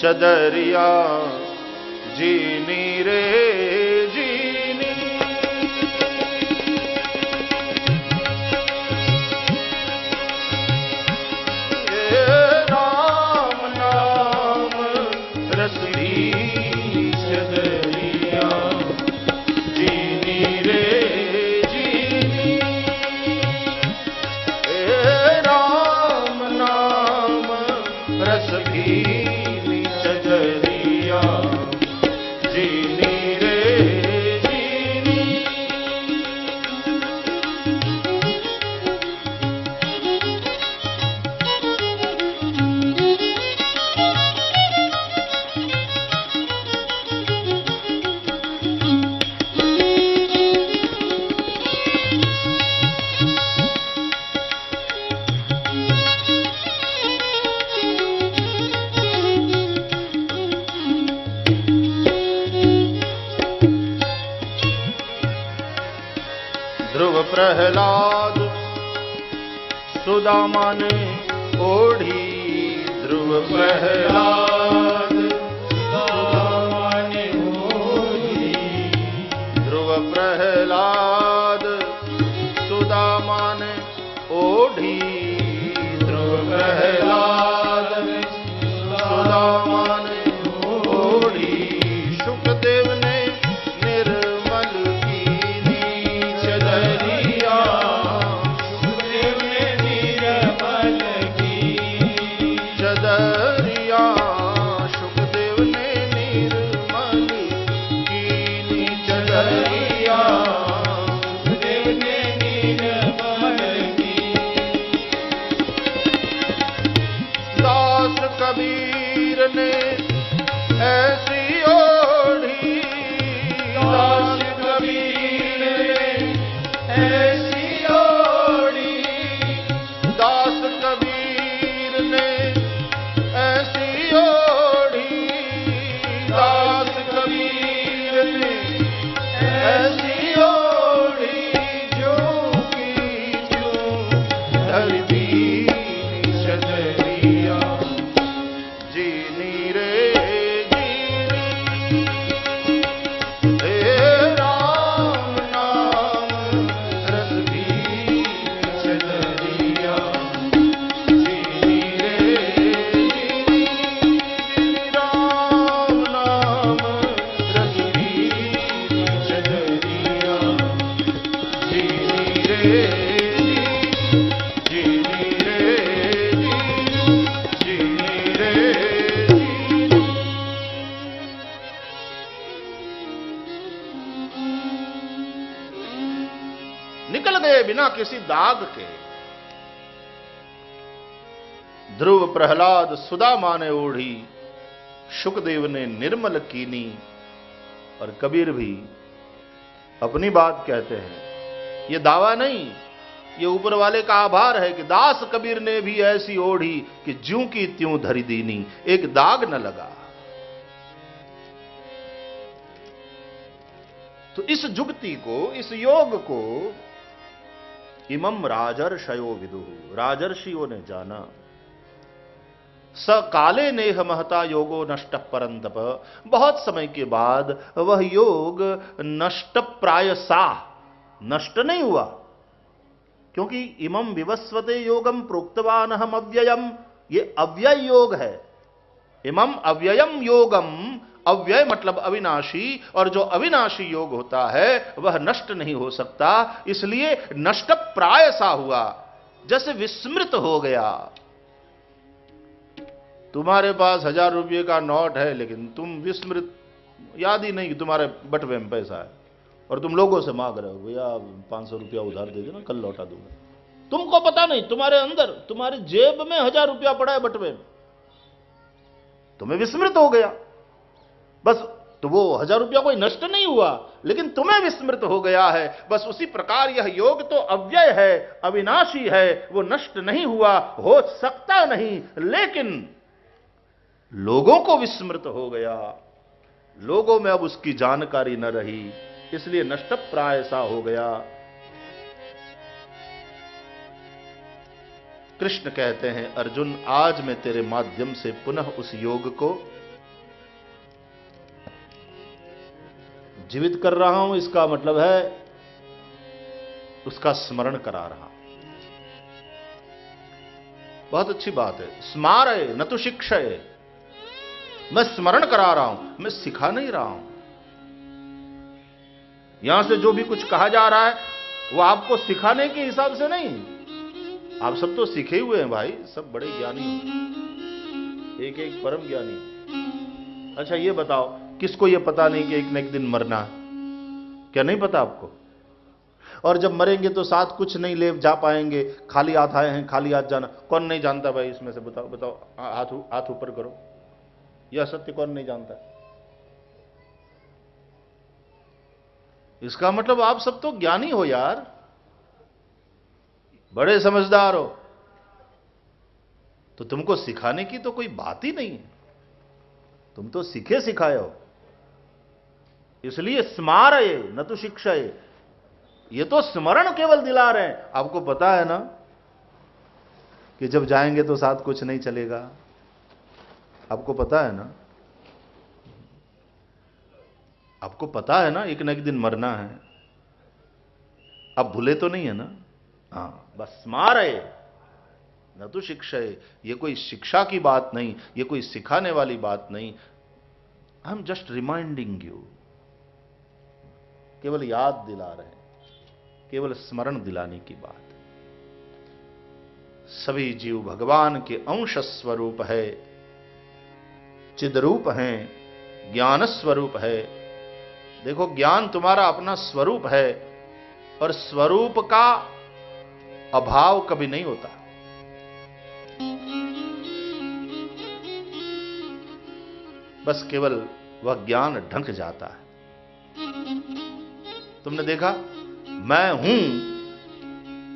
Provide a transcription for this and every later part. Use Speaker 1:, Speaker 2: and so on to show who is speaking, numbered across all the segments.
Speaker 1: चदरिया जीनी रे। प्रहलाद सुदामा ने ओढ़ी। सुखदेव ने निर्मल कीनी और कबीर भी अपनी बात कहते हैं, ये दावा नहीं, ये ऊपर वाले का आभार है कि दास कबीर ने भी ऐसी ओढ़ी कि ज्यों की त्यों धरी दीनी, एक दाग न लगा। तो इस जुगति को, इस योग को इमम राजर्षयो विदु। राजर्षियों ने जाना। स काले नेह महता योगो नष्ट परंतप। बहुत समय के बाद वह योग नष्ट प्राय सा। नष्ट नहीं हुआ। क्योंकि इमम विवस्वते योगम प्रोक्तवान हम अव्ययम। ये अव्यय योग है। इमम अव्ययम योगम अव्यय मतलब अविनाशी। और जो अविनाशी योग होता है, वह नष्ट नहीं हो सकता। इसलिए नष्ट प्राय सा हुआ। जैसे विस्मृत हो गया। तुम्हारे पास हज़ार रुपये का नोट है, लेकिन तुम विस्मृत, याद ही नहीं कि तुम्हारे बटवे में पैसा है। और तुम लोगों से मांग रहे हो, भैया, पाँच सौ रुपया उधार दे देना, कल लौटा दूँगा। तुमको पता नहीं, तुम्हारे अंदर, तुम्हारी जेब में हज़ार रुपया पड़ा है बटवे में। तुम्हें विस्मृत हो गया। बस तो वो हज़ार रुपया कोई नष्ट नहीं हुआ, लेकिन तुम्हें विस्मृत हो गया है। बस उसी प्रकार यह योग तो अव्यय है, अविनाशी है, वो नष्ट नहीं हुआ, हो सकता नहीं, लेकिन लोगों को विस्मृत हो गया। लोगों में अब उसकी जानकारी न रही, इसलिए नष्ट प्राय सा हो गया। कृष्ण कहते हैं, अर्जुन, आज मैं तेरे माध्यम से पुनः उस योग को जीवित कर रहा हूँ। इसका मतलब है, उसका स्मरण करा रहा बहुत अच्छी बात है। स्मारय, न तो शिक्षय। मैं स्मरण करा रहा हूँ, मैं सिखा नहीं रहा हूँ। यहाँ से जो भी कुछ कहा जा रहा है, वो आपको सिखाने के हिसाब से नहीं। आप सब तो सीखे हुए हैं भाई, सब बड़े ज्ञानी एक एक परम ज्ञानी। अच्छा ये बताओ, किसको ये पता नहीं कि एक न एक दिन मरना क्या नहीं पता आपको? और जब मरेंगे तो साथ कुछ नहीं ले जा पाएँगे, खाली हाथ आए हैं, खाली हाथ जाना। कौन नहीं जानता भाई, इसमें से बताओ बताओ, हाथ हाथ ऊपर करो। यह सत्य कौन नहीं जानता? इसका मतलब आप सब तो ज्ञानी हो यार। बड़े समझदार हो। तो तुमको सिखाने की तो कोई बात ही नहीं है। तुम तो सीखे सिखाए हो। इसलिए स्मार है न तो शिक्षा है ये तो स्मरण केवल दिला रहे हैं। आपको पता है ना कि जब जाएँगे तो साथ कुछ नहीं चलेगा। आपको पता है ना? आपको पता है ना, एक ना एक दिन मरना है? आप भूले तो नहीं है ना? हाँ बस स्मार है न तो शिक्षा ये कोई शिक्षा की बात नहीं, ये कोई सिखाने वाली बात नहीं। I am just reminding you केवल याद दिला रहे केवल स्मरण दिलाने की बात। सभी जीव भगवान के अंश स्वरूप है। चिद्रूप है, ज्ञान स्वरूप है। देखो, ज्ञान तुम्हारा अपना स्वरूप है, और स्वरूप का अभाव कभी नहीं होता। बस केवल वह ज्ञान ढंक जाता है। तुमने देखा, मैं हूँ,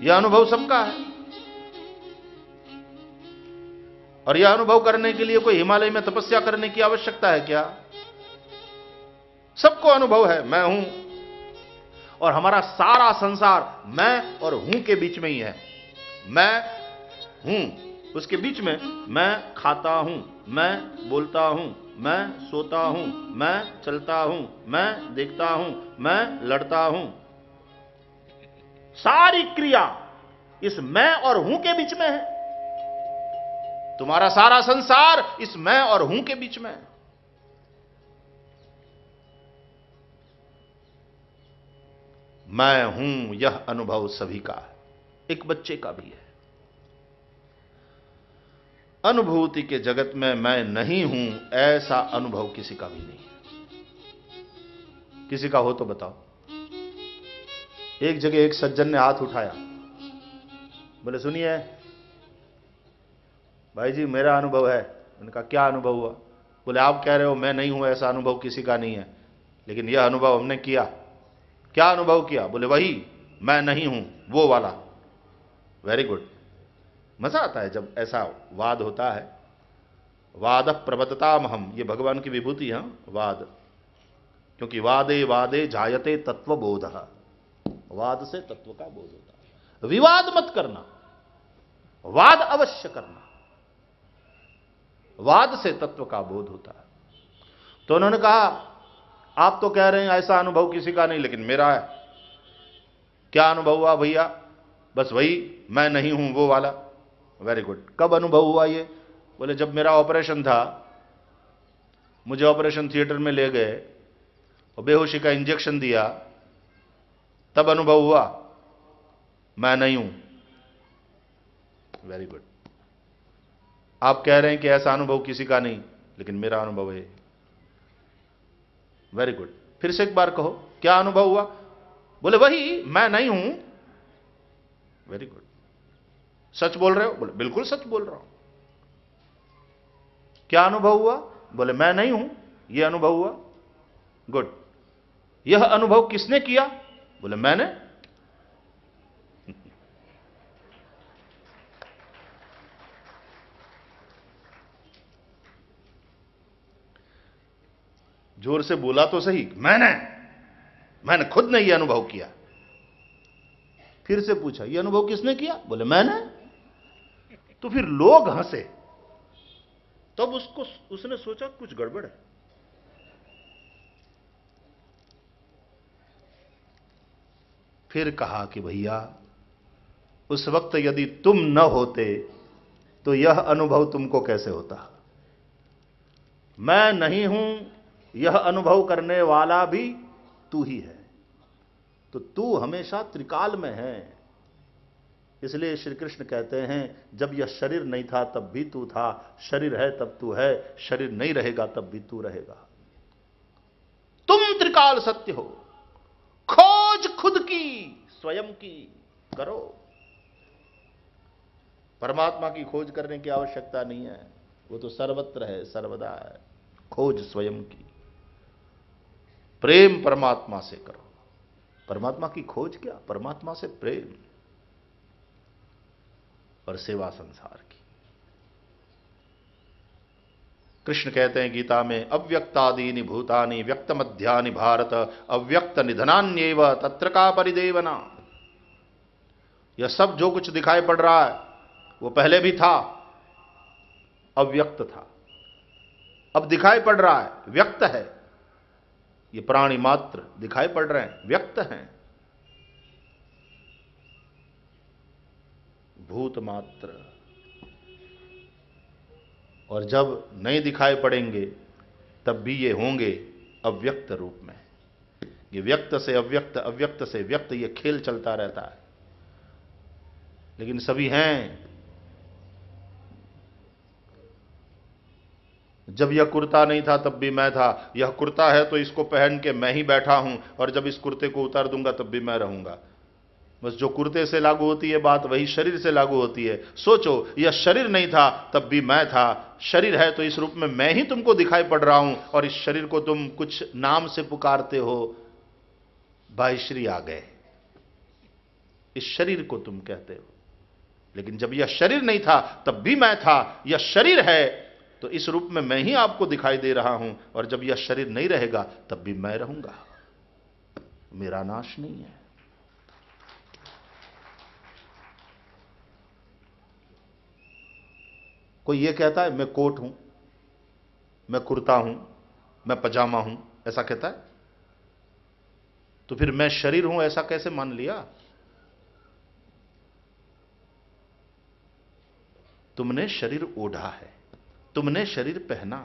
Speaker 1: यह अनुभव सबका है। और यह अनुभव करने के लिए कोई हिमालय में तपस्या करने की आवश्यकता है क्या? सबको अनुभव है, मैं हूँ। और हमारा सारा संसार मैं और हूँ के बीच में ही है। मैं हूँ, उसके बीच में मैं खाता हूँ, मैं बोलता हूँ, मैं सोता हूँ, मैं चलता हूँ, मैं देखता हूँ, मैं लड़ता हूँ। सारी क्रिया इस मैं और हूँ के बीच में है। तुम्हारा सारा संसार इस मैं और हूँ के बीच में मैं हूँ यह अनुभव सभी का है, एक बच्चे का भी है। अनुभूति के जगत में मैं नहीं हूँ, ऐसा अनुभव किसी का भी नहीं। किसी का हो तो बताओ। एक जगह एक सज्जन ने हाथ उठाया। बोले, सुनिए भाई जी, मेरा अनुभव है। उनका क्या अनुभव हुआ? बोले, आप कह रहे हो, मैं नहीं हूँ, ऐसा अनुभव किसी का नहीं है। लेकिन यह अनुभव हमने किया। क्या अनुभव किया? बोले, वही, मैं नहीं हूँ, वो वाला। वेरी गुड मज़ा आता है जब ऐसा वाद होता है। वाद प्रबतताम हम ये भगवान की विभूति है, वाद। क्योंकि वादे वादे जायते तत्वबोध। वाद से तत्व का बोध होता है। विवाद मत करना। वाद अवश्य करना। वाद से तत्व का बोध होता है। तो उन्होंने कहा, आप तो कह रहे हैं ऐसा अनुभव किसी का नहीं, लेकिन मेरा है। क्या अनुभव हुआ भैया? बस वही, मैं नहीं हूँ वो वाला। वेरी गुड कब अनुभव हुआ ये? बोले, जब मेरा ऑपरेशन था, मुझे ऑपरेशन थिएटर में ले गए और बेहोशी का इंजेक्शन दिया, तब अनुभव हुआ। मैं नहीं हूँ। वेरी गुड आप कह रहे हैं कि ऐसा अनुभव किसी का नहीं, लेकिन मेरा अनुभव है। वेरी गुड फिर से एक बार कहो, क्या अनुभव हुआ? बोले, वही, मैं नहीं हूँ। वेरी गुड सच बोल रहे हो? बोले, बिल्कुल सच बोल रहा हूँ। क्या अनुभव हुआ? बोले, मैं नहीं हूँ। यह अनुभव हुआ। गुड यह अनुभव किसने किया? बोले, मैंने। ज़ोर से बोला तो सही, मैंने मैंने खुद ने यह अनुभव किया। फिर से पूछा, यह अनुभव किसने किया? बोले, मैंने। तो फिर लोग हंसे। तब उसको, उसने सोचा कुछ गड़बड़ है। फिर कहा कि, भैया, उस वक्त यदि तुम न होते तो यह अनुभव तुमको कैसे होता? मैं नहीं हूँ यह अनुभव करने वाला भी तू ही है। तो तू हमेशा त्रिकाल में है। इसलिए श्री कृष्ण कहते हैं, जब यह शरीर नहीं था, तब भी तू था। शरीर है, तब तू है। शरीर नहीं रहेगा, तब भी तू रहेगा। तुम त्रिकाल सत्य हो। खोज खुद की, स्वयं की करो। परमात्मा की खोज करने की आवश्यकता नहीं है। वो तो सर्वत्र है, सर्वदा है। खोज स्वयं की। प्रेम परमात्मा से करो। परमात्मा की खोज क्या? परमात्मा से प्रेम। और सेवा संसार की। कृष्ण कहते हैं गीता में, अव्यक्तादीनि भूतानि व्यक्त मध्यानि भारत, अव्यक्त निधनान्यव, तत्र का परिदेवना। यह सब जो कुछ दिखाई पड़ रहा है, वो पहले भी था, अव्यक्त था। अब दिखाई पड़ रहा है, व्यक्त है। ये प्राणी मात्र दिखाई पड़ रहे हैं, व्यक्त हैं। भूत मात्र। और जब नहीं दिखाई पड़ेंगे, तब भी ये होंगे अव्यक्त रूप में। ये व्यक्त से अव्यक्त अव्यक्त से व्यक्त ये खेल चलता रहता है। लेकिन सभी हैं जब यह कुर्ता नहीं था, तब भी मैं था। यह कुर्ता है तो इसको पहन के मैं ही बैठा हूँ, और जब इस कुर्ते को उतार दूँगा, तब भी मैं रहूँगा। बस जो कुर्ते से लागू होती है बात, वही शरीर से लागू होती है। सोचो, यह शरीर नहीं था, तब भी मैं था। शरीर है तो इस रूप में मैं ही तुमको दिखाई पड़ रहा हूँ, और इस शरीर को तुम कुछ नाम से पुकारते हो। भाई श्री आ गए। इस शरीर को तुम कहते हो। लेकिन जब यह शरीर नहीं था, तब भी मैं था। यह शरीर है तो इस रूप में मैं ही आपको दिखाई दे रहा हूँ, और जब यह शरीर नहीं रहेगा, तब भी मैं रहूँगा। मेरा नाश नहीं है। कोई यह कहता है, मैं कोट हूँ, मैं कुर्ता हूँ, मैं पजामा हूँ, ऐसा कहता है? तो फिर मैं शरीर हूँ, ऐसा कैसे मान लिया? तुमने शरीर ओढ़ा है। तुमने शरीर पहना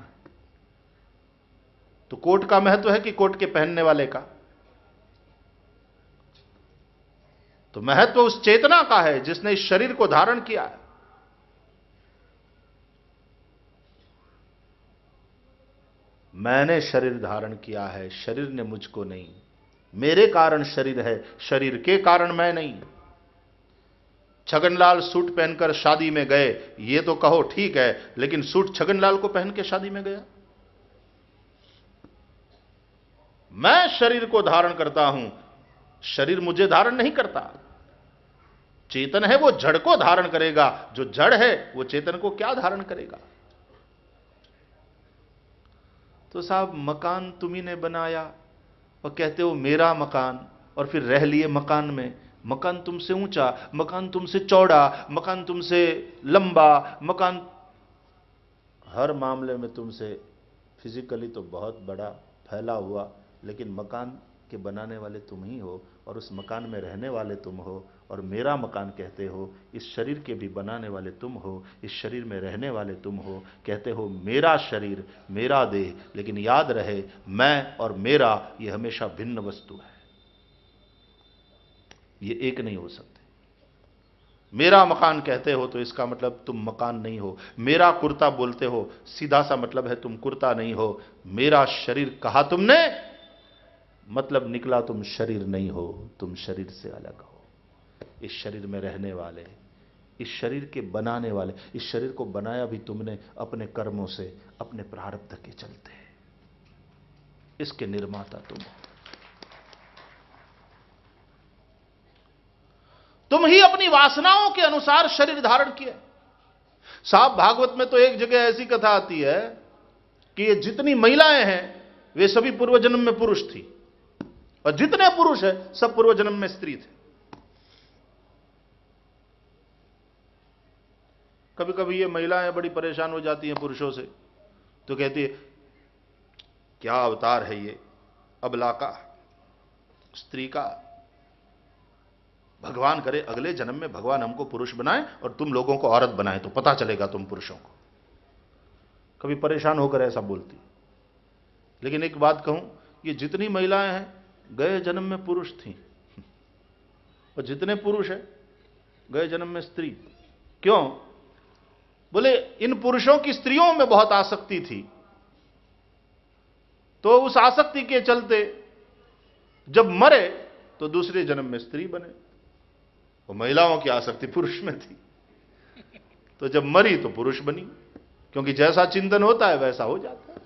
Speaker 1: तो कोट का महत्व है कि कोट के पहनने वाले का। तो महत्व उस चेतना का है जिसने इस शरीर को धारण किया है। मैंने शरीर धारण किया है, शरीर ने मुझको नहीं। मेरे कारण शरीर है, शरीर के कारण मैं नहीं। छगनलाल सूट पहनकर शादी में गए, ये तो कहो ठीक है, लेकिन सूट छगनलाल को पहन के शादी में गया? मैं शरीर को धारण करता हूँ, शरीर मुझे धारण नहीं करता। चेतन है वो जड़ को धारण करेगा, जो जड़ है वो चेतन को क्या धारण करेगा? तो साहब, मकान तुम्ही ने बनाया, और कहते हो मेरा मकान, और फिर रह लिए मकान में। मकान तुमसे ऊँचा, मकान तुमसे चौड़ा, मकान तुमसे लंबा, मकान हर मामले में तुमसे फिजिकली तो बहुत बड़ा फैला हुआ, लेकिन मकान के बनाने वाले तुम ही हो और उस मकान में रहने वाले तुम हो और मेरा मकान कहते हो, इस शरीर के भी बनाने वाले तुम हो, इस शरीर में रहने वाले तुम हो, कहते हो, मेरा शरीर, मेरा देह, लेकिन याद रहे, मैं और मेरा, ये हमेशा भिन्न वस्तु है। ये एक नहीं हो सकते। मेरा मकान कहते हो तो इसका मतलब तुम मकान नहीं हो। मेरा कुर्ता बोलते हो, सीधा सा मतलब है तुम कुर्ता नहीं हो। मेरा शरीर कहा तुमने? मतलब निकला तुम शरीर नहीं हो, तुम शरीर से अलग हो। इस शरीर में रहने वाले, इस शरीर के बनाने वाले, इस शरीर को बनाया भी तुमने अपने कर्मों से, अपने प्रारब्ध के चलते। इसके निर्माता तुम हो। तुम ही अपनी वासनाओं के अनुसार शरीर धारण किए। साहब, भागवत में तो एक जगह ऐसी कथा आती है कि ये जितनी महिलाएँ हैं, वे सभी पूर्व जन्म में पुरुष थी। और जितने पुरुष है, सब पूर्व जन्म में स्त्री थे। कभी कभी ये महिलाएँ बड़ी परेशान हो जाती हैं पुरुषों से। तो कहती है, क्या अवतार है ये? अबला का? स्त्री का? भगवान करे, अगले जन्म में भगवान हमको पुरुष बनाए और तुम लोगों को औरत बनाए तो पता चलेगा तुम पुरुषों को। कभी परेशान होकर ऐसा बोलती। लेकिन एक बात कहूँ, ये जितनी महिलाएँ हैं, गए जन्म में पुरुष थी। और जितने पुरुष हैं, गए जन्म में स्त्री। क्यों? बोले, इन पुरुषों की स्त्रियों में बहुत आसक्ति थी। तो उस आसक्ति के चलते, जब मरे तो दूसरे जन्म में स्त्री बने। वो महिलाओं की आसक्ति पुरुष में थी। तो जब मरी तो पुरुष बनी, क्योंकि जैसा चिंतन होता है वैसा हो जाता है।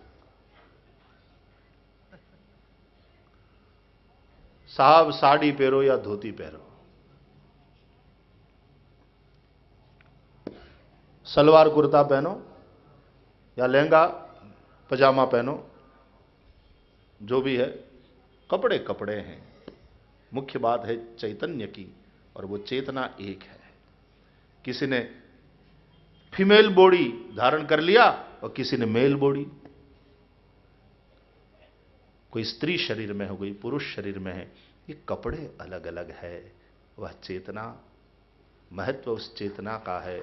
Speaker 1: साहब साड़ी पहरो या धोती पहरो। सलवार कुर्ता पहनो या लहंगा, पजामा पहनो, जो भी है, कपड़े कपड़े हैं। मुख्य बात है चैतन्य की। और वो चेतना एक है। किसी ने फीमेल बॉडी धारण कर लिया और किसी ने मेल बॉडी। कोई स्त्री शरीर में हो गई पुरुष शरीर में है, ये कपड़े अलग अलग है। वह चेतना, महत्व उस चेतना का है।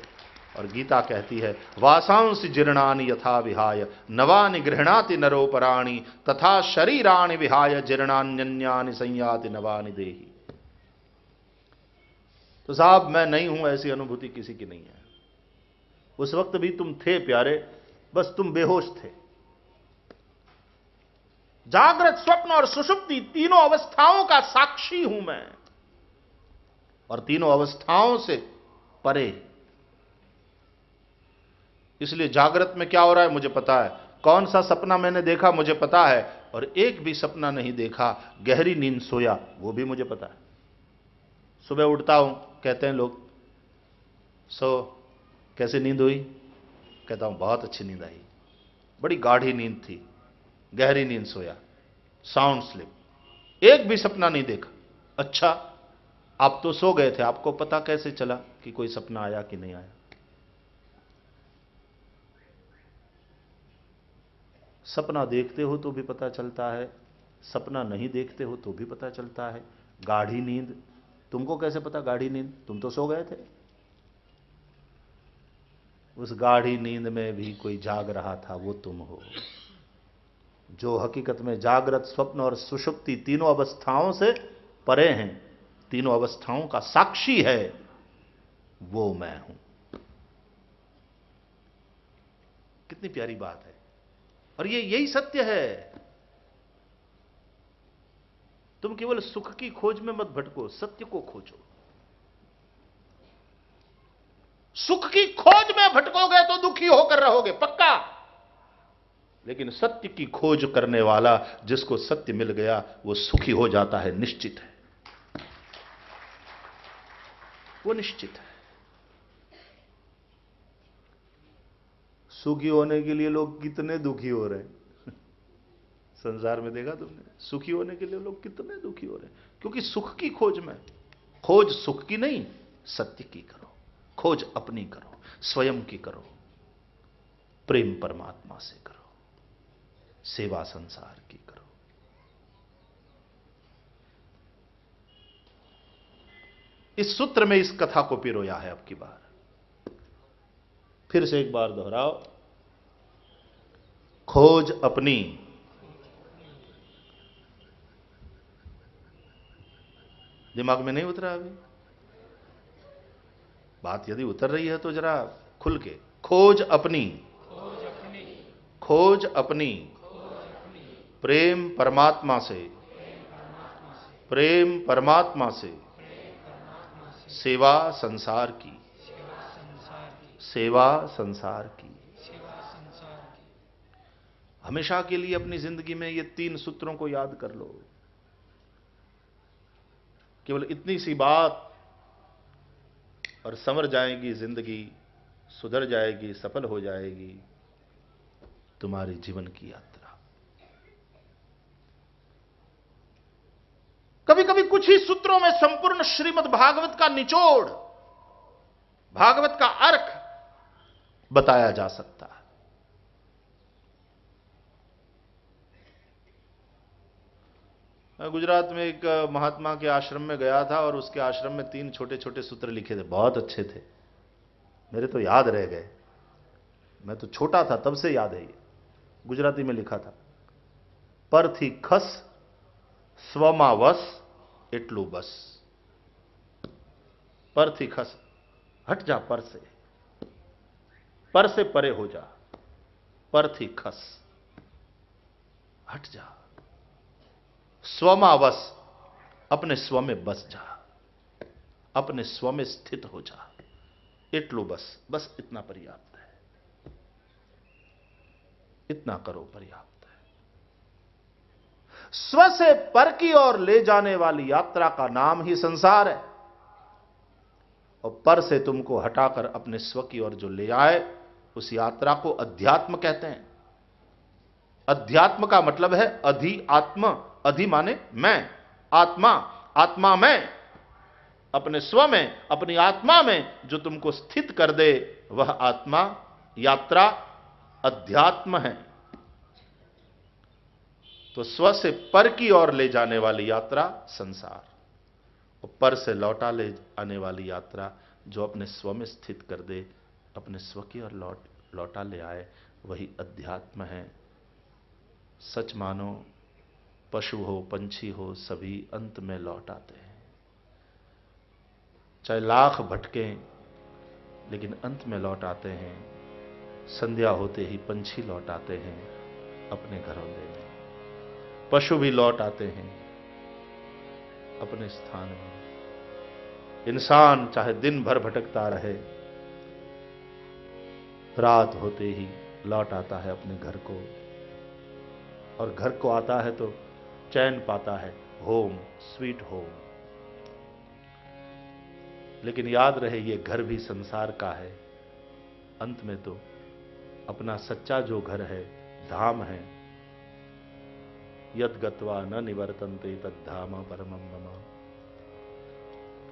Speaker 1: और गीता कहती है, वासांस जीर्णानि यथा विहाय, नवानि गृहणाति नरोपराणी, तथा शरीराणि विहाय जीर्णान्यन्यानि संयाति नवानि देही। तो साहब, मैं नहीं हूँ, ऐसी अनुभूति किसी की नहीं है। उस वक्त भी तुम थे प्यारे, बस तुम बेहोश थे। जागृत स्वप्न और सुषुप्ति तीनों अवस्थाओं का साक्षी हूँ मैं। और तीनों अवस्थाओं से परे। इसलिए जागृत में क्या हो रहा है, मुझे पता है। कौन सा सपना मैंने देखा, मुझे पता है। और एक भी सपना नहीं देखा, गहरी नींद सोया, वो भी मुझे पता है। सुबह उठता हूँ कहते हैं लोग, सो, कैसे नींद हुई? कहता हूँ, बहुत अच्छी नींद आई। बड़ी गाढ़ी नींद थी, गहरी नींद सोया साउंड स्लिप एक भी सपना नहीं देखा। अच्छा आप तो सो गए थे, आपको पता कैसे चला कि कोई सपना आया कि नहीं आया? सपना देखते हो तो भी पता चलता है, सपना नहीं देखते हो तो भी पता चलता है। गाढ़ी नींद तुमको कैसे पता गाढ़ी नींद? तुम तो सो गए थे। उस गाढ़ी नींद में भी कोई जाग रहा था, वो तुम हो। जो हकीकत में जागृत स्वप्न और सुषुप्ति तीनों अवस्थाओं से परे हैं, तीनों अवस्थाओं का साक्षी है, वो मैं हूँ। कितनी प्यारी बात है। और ये यही सत्य है। तुम केवल सुख की खोज में मत भटको, सत्य को खोजो। सुख की खोज में भटकोगे तो दुखी होकर रहोगे, पक्का? लेकिन सत्य की खोज करने वाला जिसको सत्य मिल गया, वो सुखी हो जाता है, निश्चित है। वो निश्चित है। सुखी होने के लिए लोग कितने दुखी हो रहे हैं। संसार में देखा तुमने? सुखी होने के लिए लोग कितने दुखी हो रहे हैं। क्योंकि सुख की खोज में, खोज सुख की नहीं, सत्य की करो। खोज अपनी करो, स्वयं की करो। प्रेम परमात्मा से करो। सेवा संसार की करो। इस सूत्र में इस कथा को पिरोया है अब की बार। फिर से एक बार दोहराओ। खोज अपनी दिमाग में नहीं उतरा अभी। बात यदि उतर रही है तो जरा खुल के, खोज अपनी। खोज अपनी। प्रेम परमात्मा से। प्रेम परमात्मा से। सेवा संसार की। सेवा संसार की। हमेशा के लिए अपनी ज़िंदगी में ये तीन सूत्रों को याद कर लो। केवल इतनी सी बात और समर जाएगी, ज़िंदगी सुधर जाएगी, सफल हो जाएगी, तुम्हारे जीवन की यात्रा। कभी कभी कुछ ही सूत्रों में संपूर्ण श्रीमद् भागवत का निचोड़, भागवत का अर्थ बताया जा सकता है मैं गुजरात में एक महात्मा के आश्रम में गया था और उसके आश्रम में तीन छोटे छोटे सूत्र लिखे थे, बहुत अच्छे थे। मेरे तो याद रह गए। मैं तो छोटा था, तब से याद है ये। गुजराती में लिखा था, पर थी खस स्वमावस पर थी खस, हट जा पर से। पर से परे हो जा, पर थी खस, हट जा। स्वमावस, अपने स्व में बस जा, अपने स्व में स्थित हो जा। इटलो बस बस इतना पर्याप्त है। इतना करो पर्याप्त है। स्व से पर की ओर ले जाने वाली यात्रा का नाम ही संसार है। और पर से तुमको हटाकर अपने स्व की ओर जो ले आए, उस यात्रा को अध्यात्म कहते हैं। अध्यात्म का मतलब है अधि आत्म अधि माने मैं, आत्मा आत्मा में, अपने स्व में, अपनी आत्मा में जो तुमको स्थित कर दे, वह आत्मा यात्रा अध्यात्म है। तो स्व से पर की ओर ले जाने वाली यात्रा संसार, और पर से लौटा ले आने वाली यात्रा जो अपने स्व में स्थित कर दे, अपने स्व की ओर लौट, लौटा ले आए, वही अध्यात्म है। सच मानो पशु हो, पंछी हो, सभी अंत में लौट आते हैं। चाहे लाख भटके, लेकिन अंत में लौट आते हैं। संध्या होते ही पंछी लौट आते हैं अपने घरौंदे में। पशु भी लौट आते हैं अपने स्थान में। इंसान चाहे दिन भर भटकता रहे, रात होते ही लौट आता है अपने घर को। और घर को आता है तो चैन पाता है। Home, sweet home. लेकिन याद रहे, ये घर भी संसार का है। अंत में तो अपना सच्चा जो घर है, धाम है। यद गत्वा न निवर्तनते तद धाम परम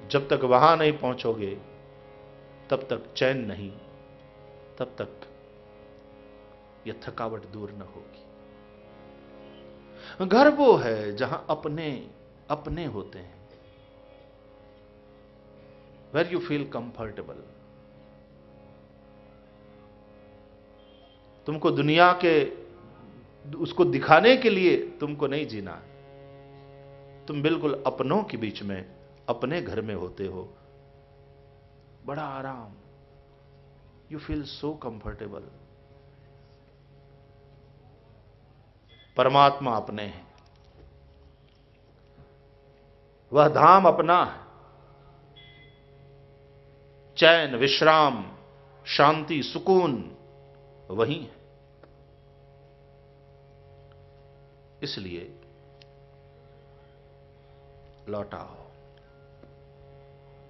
Speaker 1: जब तक वहाँ नहीं पहुंचोगे, तब तक चैन नहीं, तब तक यह थकावट दूर न होगी। घर वो है जहाँ अपने अपने होते हैं। वेर यू फील कंफर्टेबल तुमको दुनिया के, उसको दिखाने के लिए तुमको नहीं जीना है। तुम बिल्कुल अपनों के बीच में, अपने घर में होते हो। बड़ा आराम। यू फील सो कंफर्टेबल परमात्मा अपने हैं। वह धाम अपना है। चैन, विश्राम, शांति, सुकून वही है। इसलिए लौटाओ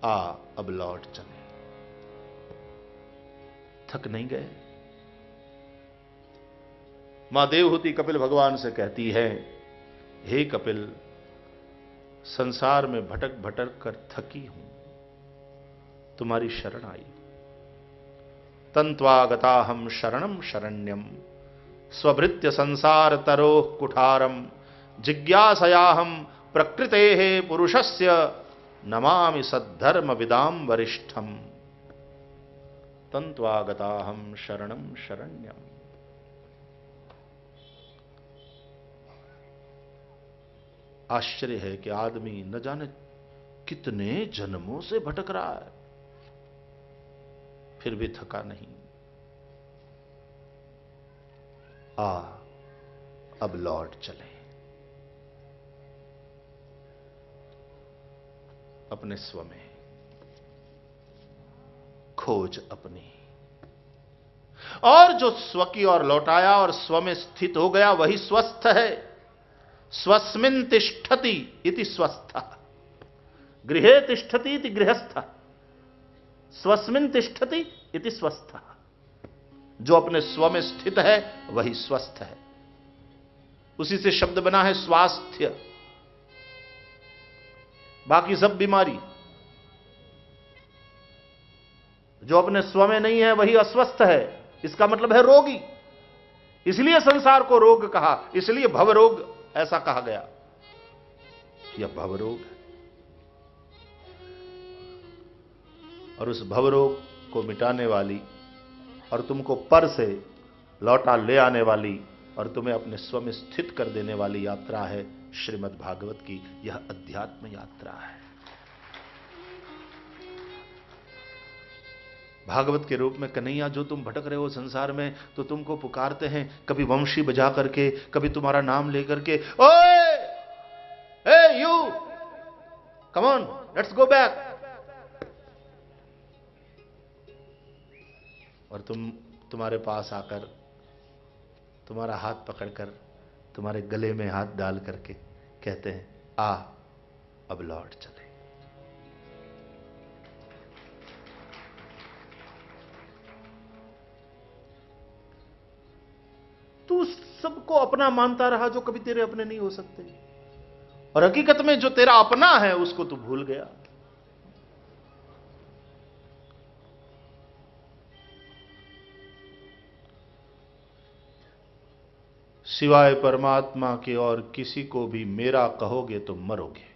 Speaker 1: आ, अब लौट चले। थक नहीं गए? माँ देवहूति कपिल भगवान से कहती है, हे कपिल, संसार में भटक भटक कर थकी हूँ। तुम्हारी शरण आई। तंत्वागता हम शरणम शरण्यम स्वभृत्य संसार तरो कुठारम जिज्ञासया हम प्रकृते हे पुरुषस्य, नमामि सद्धर्म विदाम वरिष्ठम तंत्वागता हम शरणम शरण्यम। आश्चर्य है कि आदमी न जाने कितने जन्मों से भटक रहा है। फिर भी थका नहीं। आ, अब लौट चले। अपने स्व में। खोज अपनी। और जो स्व की ओर लौटाया और स्व में स्थित हो गया, वही स्वस्थ है। स्वस्मिन तिष्ठति इति स्वस्थ। गृहे तिष्ठति इति गृहस्थ। स्वस्मिन तिष्ठति इति स्वस्थ। जो अपने स्व में स्थित है, वही स्वस्थ है। उसी से शब्द बना है स्वास्थ्य। बाकी सब बीमारी। जो अपने स्व में नहीं है, वही अस्वस्थ है। इसका मतलब है रोगी। इसलिए संसार को रोग कहा, इसलिए भव रोग ऐसा कहा गया। यह भवरोग है। और उस भवरोग को मिटाने वाली और तुमको पर से लौटा ले आने वाली और तुम्हें अपने स्व में स्थित कर देने वाली यात्रा है श्रीमद् भागवत की। यह अध्यात्म यात्रा है। भागवत के रूप में, कन्हैया, जो तुम भटक रहे हो संसार में तो तुमको पुकारते हैं। कभी वंशी बजा करके, कभी तुम्हारा नाम लेकर के, ओए! ए, you! Come on let's go back और तुम, तुम्हारे पास आकर, तुम्हारा हाथ पकड़कर, तुम्हारे गले में हाथ डाल करके कहते हैं, आ, अब लौट चले। सबको अपना मानता रहा जो कभी तेरे अपने नहीं हो सकते। और हकीकत में जो तेरा अपना है, उसको तू भूल गया। सिवाय परमात्मा के और किसी को भी मेरा कहोगे तो मरोगे।